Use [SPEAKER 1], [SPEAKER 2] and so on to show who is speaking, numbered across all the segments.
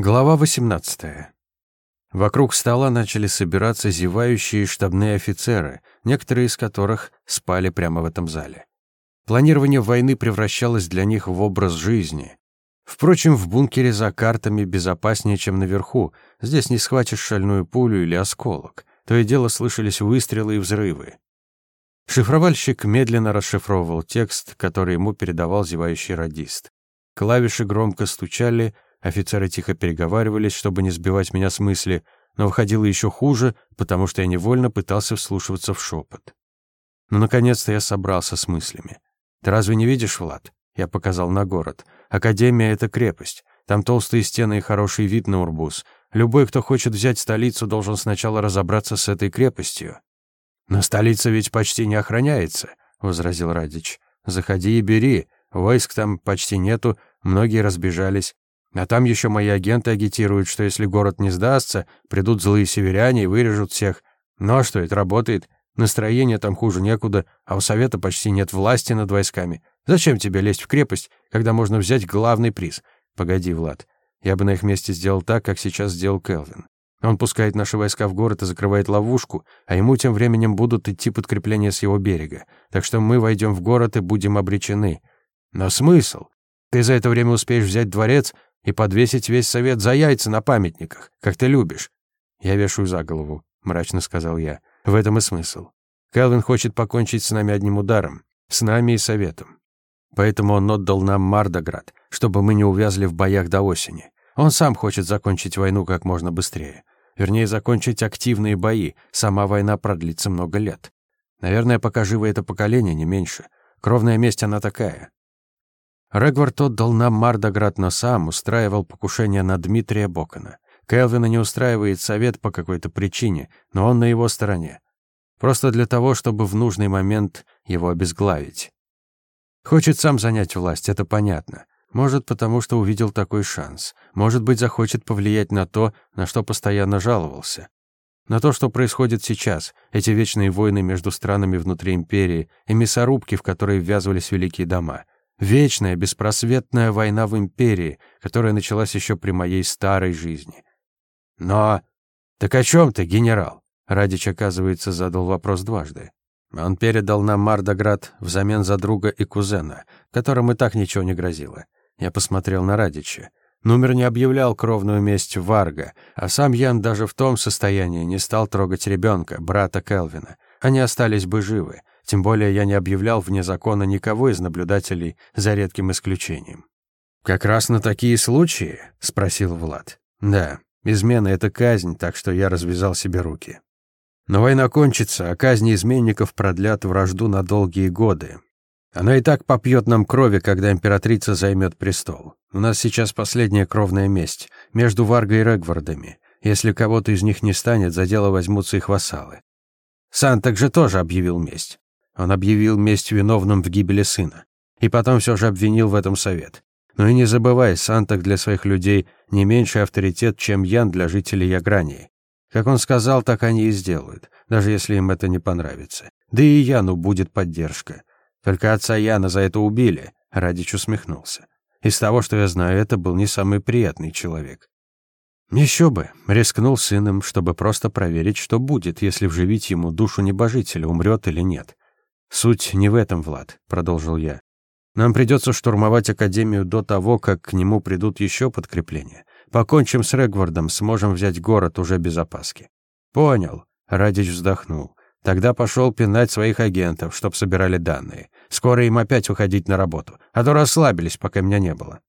[SPEAKER 1] Глава 18. Вокруг стола начали собираться зевающие штабные офицеры, некоторые из которых спали прямо в этом зале. Планирование войны превращалось для них в образ жизни. Впрочем, в бункере за картами безопаснее, чем наверху. Здесь не схватишь шальную пулю или осколок. То и дело слышались выстрелы и взрывы. Шифровальщик медленно расшифровывал текст, который ему передавал зевающий радист. Клавиши громко стучали, Офицеры тихо переговаривались, чтобы не сбивать меня с мысли, но выходило еще хуже, потому что я невольно пытался вслушиваться в шепот. Но, наконец-то, я собрался с мыслями. «Ты разве не видишь, Влад?» Я показал на город. «Академия — это крепость. Там толстые стены и хороший вид на Урбус. Любой, кто хочет взять столицу, должен сначала разобраться с этой крепостью». «Но столица ведь почти не охраняется», — возразил Радич. «Заходи и бери. Войск там почти нету, многие разбежались. А там еще мои агенты агитируют, что если город не сдастся, придут злые северяне и вырежут всех. Ну а что, это работает. Настроение там хуже некуда, а у совета почти нет власти над войсками. Зачем тебе лезть в крепость, когда можно взять главный приз? Погоди, Влад. Я бы на их месте сделал так, как сейчас сделал Келвин. Он пускает наши войска в город и закрывает ловушку, а ему тем временем будут идти подкрепления с его берега. Так что мы войдем в город и будем обречены. Но смысл? Ты за это время успеешь взять дворец, и подвесить весь совет за яйца на памятниках, как ты любишь. Я вешаю за голову, мрачно сказал я. В этом и смысл. Келвин хочет покончить с нами одним ударом, с нами и советом. Поэтому он отдал нам Мардоград, чтобы мы не увязли в боях до осени. Он сам хочет закончить войну как можно быстрее. Вернее, закончить активные бои. Сама война продлится много лет. Наверное, пока живо это поколение, не меньше. Кровная месть она такая. Регвард отдал нам Мардоград, но сам устраивал покушение на Дмитрия Бокона. Келвина не устраивает совет по какой-то причине, но он на его стороне. Просто для того, чтобы в нужный момент его обезглавить. Хочет сам занять власть, это понятно. Может, потому что увидел такой шанс. Может быть, захочет повлиять на то, на что постоянно жаловался. На то, что происходит сейчас, эти вечные войны между странами внутри империи и мясорубки, в которые ввязывались великие дома — Вечная, беспросветная война в империи, которая началась еще при моей старой жизни. Но... Так о чем ты, генерал? Радич, оказывается, задал вопрос дважды. Он передал нам Мардоград взамен за друга и кузена, которым и так ничего не грозило. Я посмотрел на Радича. Номер не объявлял кровную месть Варга, а сам Ян даже в том состоянии не стал трогать ребенка, брата Келвина. Они остались бы живы. Тем более я не объявлял вне закона никого из наблюдателей, за редким исключением. «Как раз на такие случаи?» — спросил Влад. «Да, измена — это казнь, так что я развязал себе руки. Но война кончится, а казни изменников продлят вражду на долгие годы. Она и так попьет нам крови, когда императрица займет престол. У нас сейчас последняя кровная месть между Варгой и Регвардами. Если кого-то из них не станет, за дело возьмутся их вассалы. Сантак же тоже объявил месть. Он объявил месть виновным в гибели сына. И потом все же обвинил в этом совет. Но и не забывай, Сантак для своих людей не меньший авторитет, чем Ян для жителей Ягрании. Как он сказал, так они и сделают, даже если им это не понравится. Да и Яну будет поддержка. Только отца Яна за это убили, Радич усмехнулся. Из того, что я знаю, это был не самый приятный человек. Еще бы, рискнул сыном, чтобы просто проверить, что будет, если вживить ему душу небожителя, умрет или нет. «Суть не в этом, Влад», — продолжил я. «Нам придется штурмовать Академию до того, как к нему придут еще подкрепления. Покончим с Регвардом, сможем взять город уже без опаски». «Понял», — Радич вздохнул. Тогда пошел пинать своих агентов, чтоб собирали данные. Скоро им опять уходить на работу, а то расслабились, пока меня не было.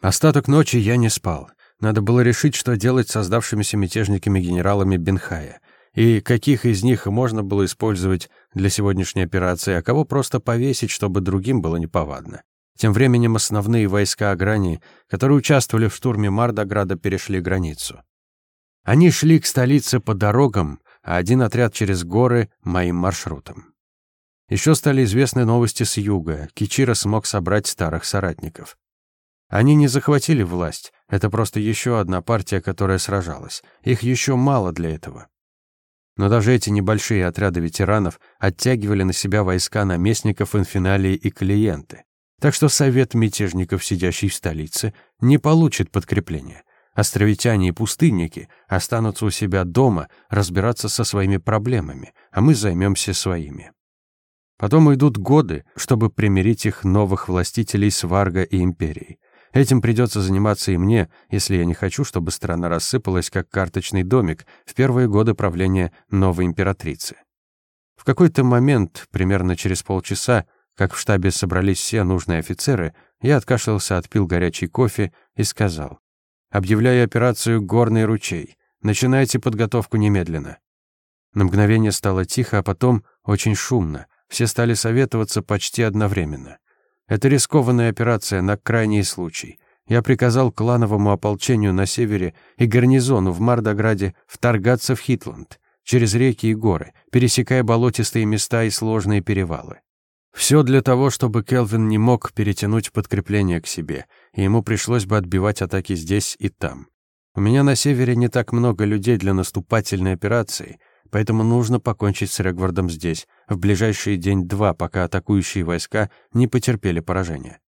[SPEAKER 1] Остаток ночи я не спал. Надо было решить, что делать с создавшимися мятежниками генералами Бенхая и каких из них можно было использовать для сегодняшней операции, а кого просто повесить, чтобы другим было неповадно. Тем временем основные войска Аграни, которые участвовали в штурме Мардограда, перешли границу. Они шли к столице по дорогам, а один отряд через горы — моим маршрутом. Еще стали известны новости с юга. Кичира смог собрать старых соратников. Они не захватили власть. Это просто еще одна партия, которая сражалась. Их еще мало для этого. Но даже эти небольшие отряды ветеранов оттягивали на себя войска наместников инфиналии и клиенты. Так что совет мятежников, сидящий в столице, не получит подкрепления. Островитяне и пустынники останутся у себя дома разбираться со своими проблемами, а мы займемся своими. Потом идут годы, чтобы примирить их новых властителей с Варга и Империей. Этим придется заниматься и мне, если я не хочу, чтобы страна рассыпалась, как карточный домик в первые годы правления новой императрицы. В какой-то момент, примерно через полчаса, как в штабе собрались все нужные офицеры, я откашлялся, отпил горячий кофе и сказал. «Объявляю операцию «Горный ручей». Начинайте подготовку немедленно». На мгновение стало тихо, а потом очень шумно. Все стали советоваться почти одновременно. Это рискованная операция на крайний случай. Я приказал клановому ополчению на севере и гарнизону в Мардограде вторгаться в Хитланд, через реки и горы, пересекая болотистые места и сложные перевалы. Все для того, чтобы Келвин не мог перетянуть подкрепление к себе, и ему пришлось бы отбивать атаки здесь и там. У меня на севере не так много людей для наступательной операции, поэтому нужно покончить с Регвардом здесь, в ближайший день-два, пока атакующие войска не потерпели поражения.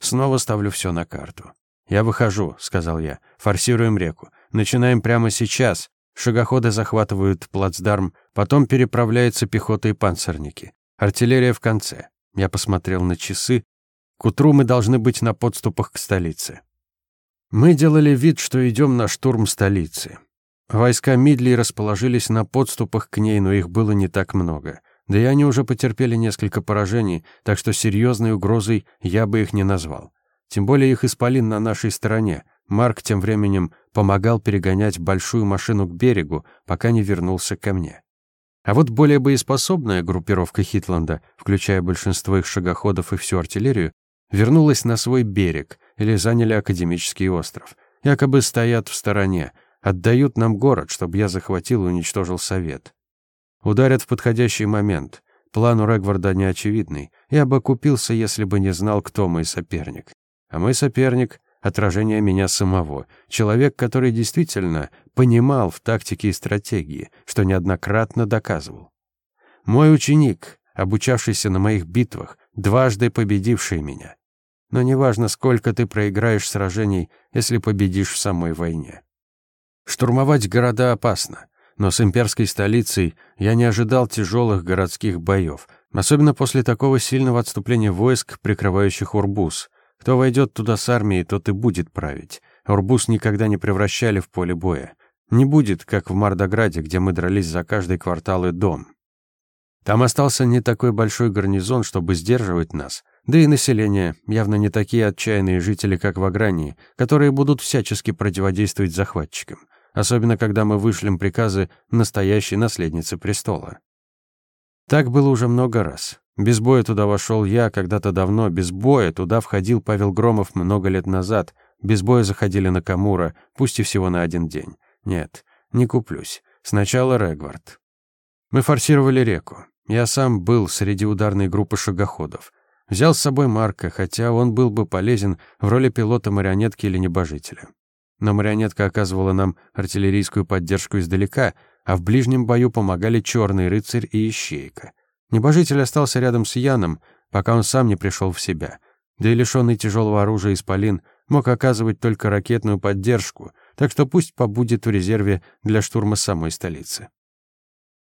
[SPEAKER 1] Снова ставлю все на карту. «Я выхожу», — сказал я. «Форсируем реку. Начинаем прямо сейчас. Шагоходы захватывают плацдарм, потом переправляются пехота и панцирники. Артиллерия в конце. Я посмотрел на часы. К утру мы должны быть на подступах к столице. Мы делали вид, что идем на штурм столицы. Войска Мидли расположились на подступах к ней, но их было не так много. Да и они уже потерпели несколько поражений, так что серьезной угрозой я бы их не назвал. Тем более их исполин на нашей стороне. Марк тем временем помогал перегонять большую машину к берегу, пока не вернулся ко мне. А вот более боеспособная группировка Хитланда, включая большинство их шагоходов и всю артиллерию, вернулась на свой берег или заняли академический остров. Якобы стоят в стороне, отдают нам город, чтобы я захватил и уничтожил совет. Ударят в подходящий момент. План у Регварда неочевидный. Я бы купился, если бы не знал, кто мой соперник. А мой соперник — отражение меня самого. Человек, который действительно понимал в тактике и стратегии, что неоднократно доказывал. Мой ученик, обучавшийся на моих битвах, дважды победивший меня. Но неважно, сколько ты проиграешь сражений, если победишь в самой войне. Штурмовать города опасно. Но с имперской столицей я не ожидал тяжелых городских боев, особенно после такого сильного отступления войск, прикрывающих Урбус. Кто войдет туда с армией, тот и будет править. Урбус никогда не превращали в поле боя. Не будет, как в Мардограде, где мы дрались за каждый квартал и дом. Там остался не такой большой гарнизон, чтобы сдерживать нас. Да и население, явно не такие отчаянные жители, как в Агрании, которые будут всячески противодействовать захватчикам особенно когда мы вышлем приказы настоящей наследнице престола. Так было уже много раз. Без боя туда вошел я когда-то давно, без боя туда входил Павел Громов много лет назад, без боя заходили на Камура, пусть и всего на один день. Нет, не куплюсь. Сначала Регвард. Мы форсировали реку. Я сам был среди ударной группы шагоходов. Взял с собой Марка, хотя он был бы полезен в роли пилота марионетки или небожителя но марионетка оказывала нам артиллерийскую поддержку издалека, а в ближнем бою помогали черный рыцарь и ищейка. Небожитель остался рядом с Яном, пока он сам не пришел в себя. Да и лишенный тяжелого оружия исполин мог оказывать только ракетную поддержку, так что пусть побудет в резерве для штурма самой столицы.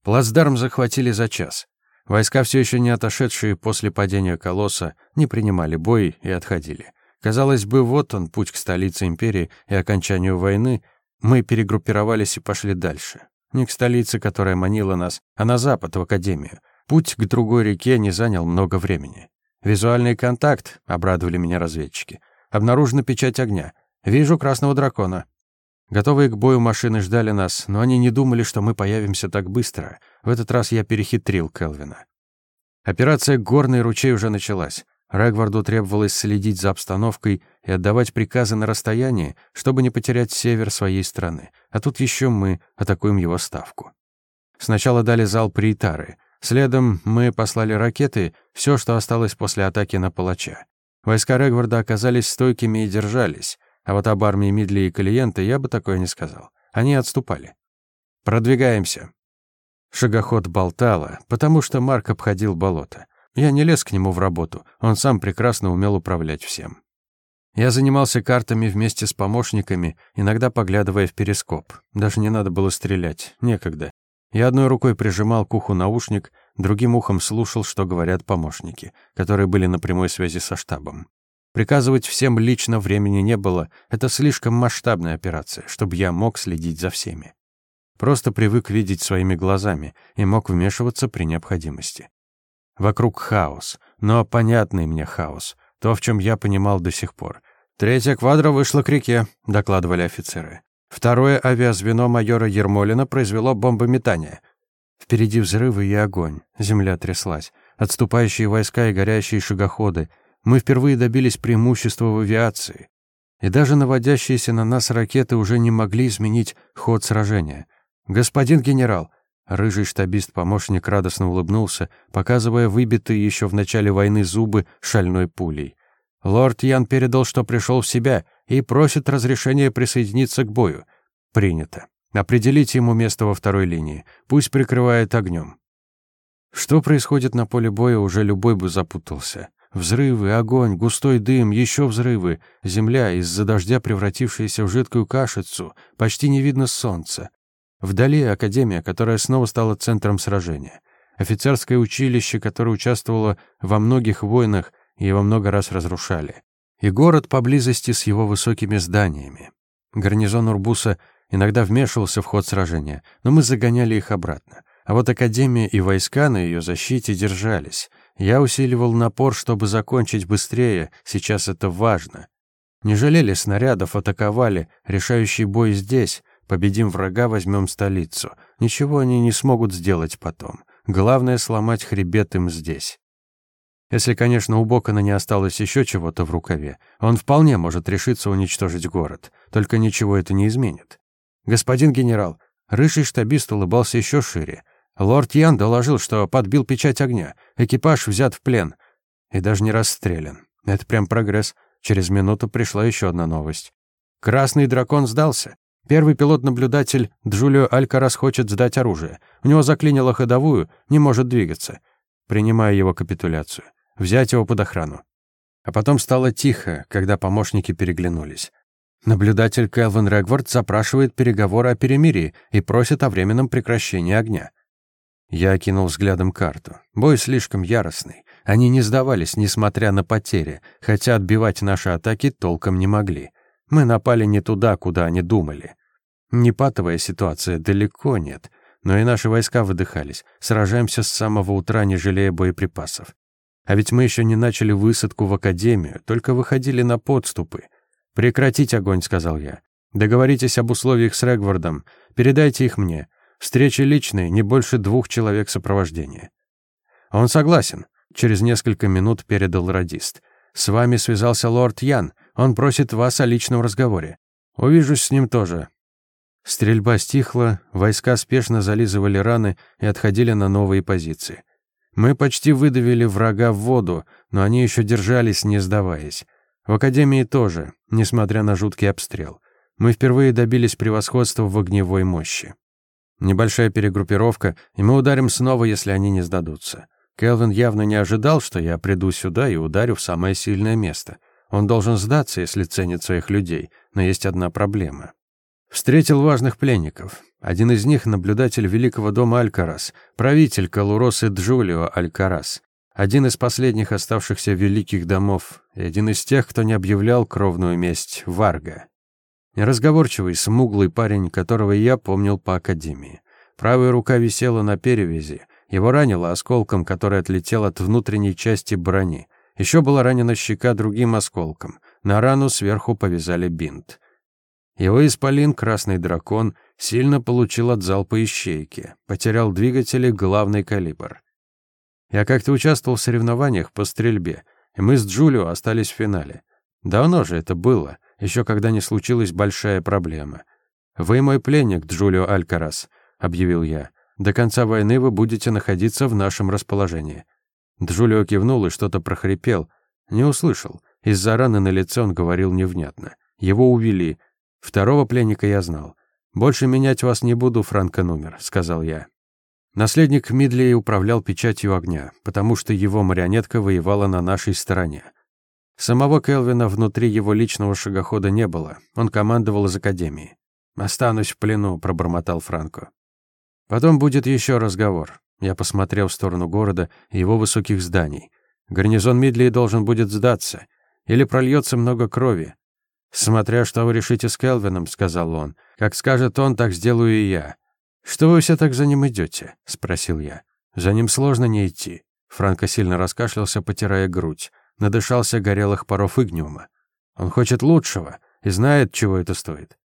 [SPEAKER 1] Плацдарм захватили за час. Войска, все еще не отошедшие после падения колосса, не принимали бой и отходили. Казалось бы, вот он, путь к столице империи и окончанию войны. Мы перегруппировались и пошли дальше. Не к столице, которая манила нас, а на запад, в академию. Путь к другой реке не занял много времени. Визуальный контакт, обрадовали меня разведчики. Обнаружена печать огня. Вижу красного дракона. Готовые к бою машины ждали нас, но они не думали, что мы появимся так быстро. В этот раз я перехитрил Келвина. Операция «Горный ручей» уже началась. Регварду требовалось следить за обстановкой и отдавать приказы на расстоянии, чтобы не потерять север своей страны. А тут еще мы атакуем его ставку. Сначала дали зал Приитары. Следом мы послали ракеты, все, что осталось после атаки на палача. Войска Регварда оказались стойкими и держались, а вот об армии Мидли и Калиента я бы такое не сказал. Они отступали. «Продвигаемся». Шагоход болтало, потому что Марк обходил болото. Я не лез к нему в работу, он сам прекрасно умел управлять всем. Я занимался картами вместе с помощниками, иногда поглядывая в перископ. Даже не надо было стрелять, некогда. Я одной рукой прижимал к уху наушник, другим ухом слушал, что говорят помощники, которые были на прямой связи со штабом. Приказывать всем лично времени не было, это слишком масштабная операция, чтобы я мог следить за всеми. Просто привык видеть своими глазами и мог вмешиваться при необходимости. Вокруг хаос, но понятный мне хаос, то, в чем я понимал до сих пор. «Третья квадра вышла к реке», — докладывали офицеры. Второе авиазвено майора Ермолина произвело бомбометание. Впереди взрывы и огонь, земля тряслась, отступающие войска и горящие шагоходы — мы впервые добились преимущества в авиации. И даже наводящиеся на нас ракеты уже не могли изменить ход сражения. «Господин генерал!» Рыжий штабист-помощник радостно улыбнулся, показывая выбитые еще в начале войны зубы шальной пулей. «Лорд Ян передал, что пришел в себя и просит разрешения присоединиться к бою. Принято. Определите ему место во второй линии. Пусть прикрывает огнем». Что происходит на поле боя, уже любой бы запутался. Взрывы, огонь, густой дым, еще взрывы. Земля, из-за дождя превратившаяся в жидкую кашицу. Почти не видно солнца. Вдали академия, которая снова стала центром сражения. Офицерское училище, которое участвовало во многих войнах и его много раз разрушали. И город поблизости с его высокими зданиями. Гарнизон Урбуса иногда вмешивался в ход сражения, но мы загоняли их обратно. А вот академия и войска на ее защите держались. Я усиливал напор, чтобы закончить быстрее, сейчас это важно. Не жалели снарядов, атаковали, решающий бой здесь. Победим врага, возьмем столицу. Ничего они не смогут сделать потом. Главное — сломать хребет им здесь. Если, конечно, у Бокона не осталось еще чего-то в рукаве, он вполне может решиться уничтожить город. Только ничего это не изменит. Господин генерал, рыжий штабист улыбался еще шире. Лорд Ян доложил, что подбил печать огня. Экипаж взят в плен. И даже не расстрелян. Это прям прогресс. Через минуту пришла еще одна новость. Красный дракон сдался. Первый пилот-наблюдатель Джулио Алькарас хочет сдать оружие. У него заклинило ходовую, не может двигаться. Принимаю его капитуляцию. Взять его под охрану. А потом стало тихо, когда помощники переглянулись. Наблюдатель Келвин Регвард запрашивает переговоры о перемирии и просит о временном прекращении огня. Я окинул взглядом карту. Бой слишком яростный. Они не сдавались, несмотря на потери, хотя отбивать наши атаки толком не могли. Мы напали не туда, куда они думали. Непатовая ситуация далеко нет, но и наши войска выдыхались. Сражаемся с самого утра, не жалея боеприпасов. А ведь мы еще не начали высадку в академию, только выходили на подступы. «Прекратить огонь», — сказал я. «Договоритесь об условиях с Регвардом, передайте их мне. Встречи личные, не больше двух человек сопровождения. Он согласен. Через несколько минут передал радист. С вами связался лорд Ян. Он просит вас о личном разговоре. Увижусь с ним тоже. Стрельба стихла, войска спешно зализывали раны и отходили на новые позиции. Мы почти выдавили врага в воду, но они еще держались, не сдаваясь. В академии тоже, несмотря на жуткий обстрел. Мы впервые добились превосходства в огневой мощи. Небольшая перегруппировка, и мы ударим снова, если они не сдадутся. Келвин явно не ожидал, что я приду сюда и ударю в самое сильное место. Он должен сдаться, если ценит своих людей, но есть одна проблема. Встретил важных пленников. Один из них — наблюдатель Великого дома Алькарас, правитель Калуросы Джулио Алькарас, один из последних оставшихся великих домов и один из тех, кто не объявлял кровную месть Варга. Неразговорчивый, смуглый парень, которого я помнил по академии. Правая рука висела на перевязи. Его ранило осколком, который отлетел от внутренней части брони. Еще была ранена щека другим осколком. На рану сверху повязали бинт. Его исполин, красный дракон, сильно получил от залпа ищейки. Потерял двигатели, главный калибр. Я как-то участвовал в соревнованиях по стрельбе, и мы с Джулио остались в финале. Давно же это было еще когда не случилась большая проблема. «Вы мой пленник, Джулио Алькарас», — объявил я. «До конца войны вы будете находиться в нашем расположении». Джулио кивнул и что-то прохрипел. Не услышал. Из-за раны на лице он говорил невнятно. Его увели. Второго пленника я знал. «Больше менять вас не буду, Франко Нумер», — сказал я. Наследник Мидлей управлял печатью огня, потому что его марионетка воевала на нашей стороне. Самого Келвина внутри его личного шагохода не было. Он командовал из академии. «Останусь в плену», — пробормотал Франко. «Потом будет еще разговор». Я посмотрел в сторону города и его высоких зданий. Гарнизон Мидлии должен будет сдаться. Или прольется много крови. «Смотря что вы решите с Келвином», — сказал он. «Как скажет он, так сделаю и я». «Что вы все так за ним идете?» — спросил я. «За ним сложно не идти». Франко сильно раскашлялся, потирая грудь. Надышался горелых паров игниума. Он хочет лучшего и знает, чего это стоит.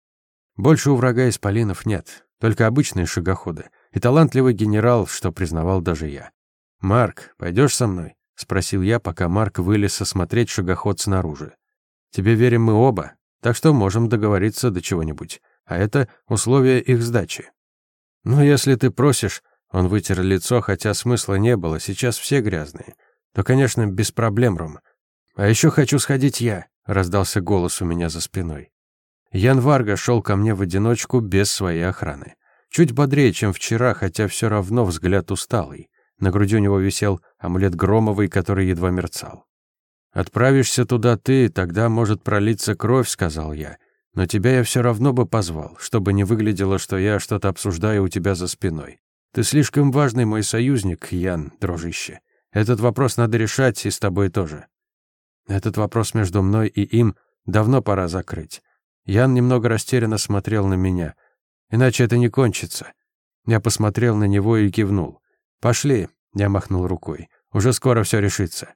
[SPEAKER 1] Больше у врага исполинов нет, только обычные шагоходы и талантливый генерал, что признавал даже я. «Марк, пойдешь со мной?» — спросил я, пока Марк вылез осмотреть шагоход снаружи. «Тебе верим мы оба, так что можем договориться до чего-нибудь, а это условия их сдачи». «Ну, если ты просишь...» Он вытер лицо, хотя смысла не было, сейчас все грязные то, конечно, без проблем, Ром. А еще хочу сходить я, раздался голос у меня за спиной. Ян Варга шел ко мне в одиночку без своей охраны. Чуть бодрее, чем вчера, хотя все равно взгляд усталый. На груди у него висел амулет Громовый, который едва мерцал. «Отправишься туда ты, тогда может пролиться кровь», — сказал я. «Но тебя я все равно бы позвал, чтобы не выглядело, что я что-то обсуждаю у тебя за спиной. Ты слишком важный мой союзник, Ян, дружище. Этот вопрос надо решать, и с тобой тоже. Этот вопрос между мной и им давно пора закрыть. Ян немного растерянно смотрел на меня. Иначе это не кончится. Я посмотрел на него и кивнул. «Пошли», — я махнул рукой. «Уже скоро все решится».